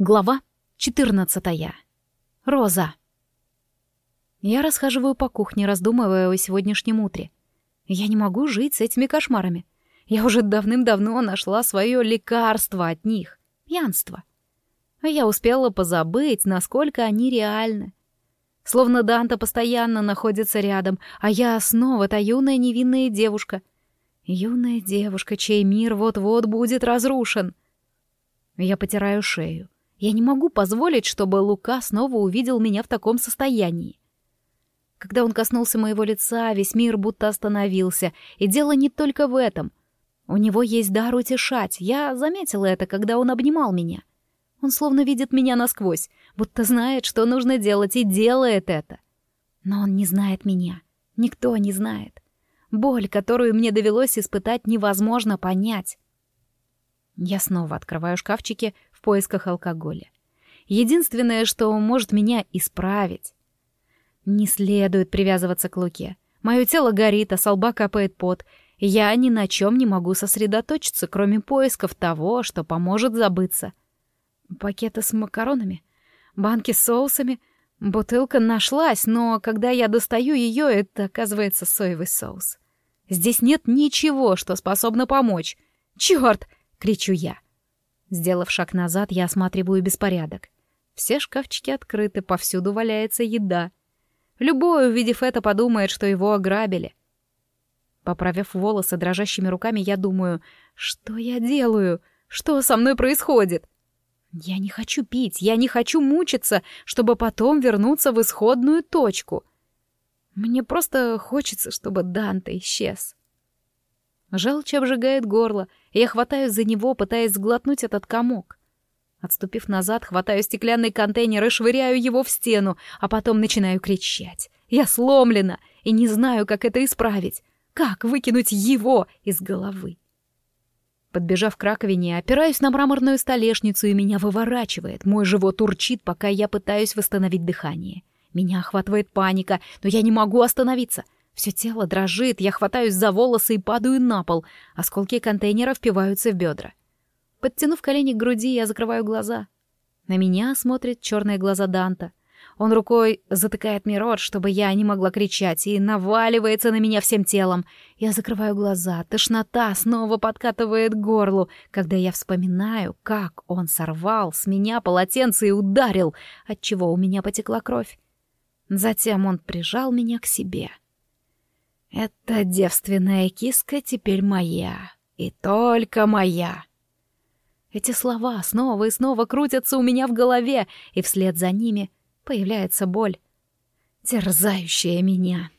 Глава 14. Роза. Я расхаживаю по кухне, раздумывая о сегодняшнем утре. Я не могу жить с этими кошмарами. Я уже давным-давно нашла свое лекарство от них — пьянство. А я успела позабыть, насколько они реальны. Словно Данта постоянно находится рядом, а я снова та юная невинная девушка. Юная девушка, чей мир вот-вот будет разрушен. Я потираю шею. Я не могу позволить, чтобы Лука снова увидел меня в таком состоянии. Когда он коснулся моего лица, весь мир будто остановился, и дело не только в этом. У него есть дар утешать, я заметила это, когда он обнимал меня. Он словно видит меня насквозь, будто знает, что нужно делать, и делает это. Но он не знает меня. Никто не знает. Боль, которую мне довелось испытать, невозможно понять. Я снова открываю шкафчики в поисках алкоголя. Единственное, что может меня исправить. Не следует привязываться к Луке. Мое тело горит, а со лба капает пот. Я ни на чем не могу сосредоточиться, кроме поисков того, что поможет забыться. Пакеты с макаронами, банки с соусами. Бутылка нашлась, но когда я достаю ее, это оказывается соевый соус. Здесь нет ничего, что способно помочь. Черт! — кричу я. Сделав шаг назад, я осматриваю беспорядок. Все шкафчики открыты, повсюду валяется еда. Любой, увидев это, подумает, что его ограбили. Поправив волосы дрожащими руками, я думаю, что я делаю? Что со мной происходит? Я не хочу пить, я не хочу мучиться, чтобы потом вернуться в исходную точку. Мне просто хочется, чтобы Данте исчез. Желчь обжигает горло, и я хватаюсь за него, пытаясь сглотнуть этот комок. Отступив назад, хватаю стеклянный контейнер и швыряю его в стену, а потом начинаю кричать. Я сломлена и не знаю, как это исправить. Как выкинуть его из головы? Подбежав к раковине, опираюсь на мраморную столешницу, и меня выворачивает. Мой живот урчит, пока я пытаюсь восстановить дыхание. Меня охватывает паника, но я не могу остановиться — все тело дрожит, я хватаюсь за волосы и падаю на пол. Осколки контейнера впиваются в бедра. Подтянув колени к груди, я закрываю глаза. На меня смотрят черные глаза Данта. Он рукой затыкает мне рот, чтобы я не могла кричать, и наваливается на меня всем телом. Я закрываю глаза, тошнота снова подкатывает к горлу, когда я вспоминаю, как он сорвал с меня полотенце и ударил, отчего у меня потекла кровь. Затем он прижал меня к себе. Эта девственная киска теперь моя. И только моя. Эти слова снова и снова крутятся у меня в голове, и вслед за ними появляется боль, терзающая меня.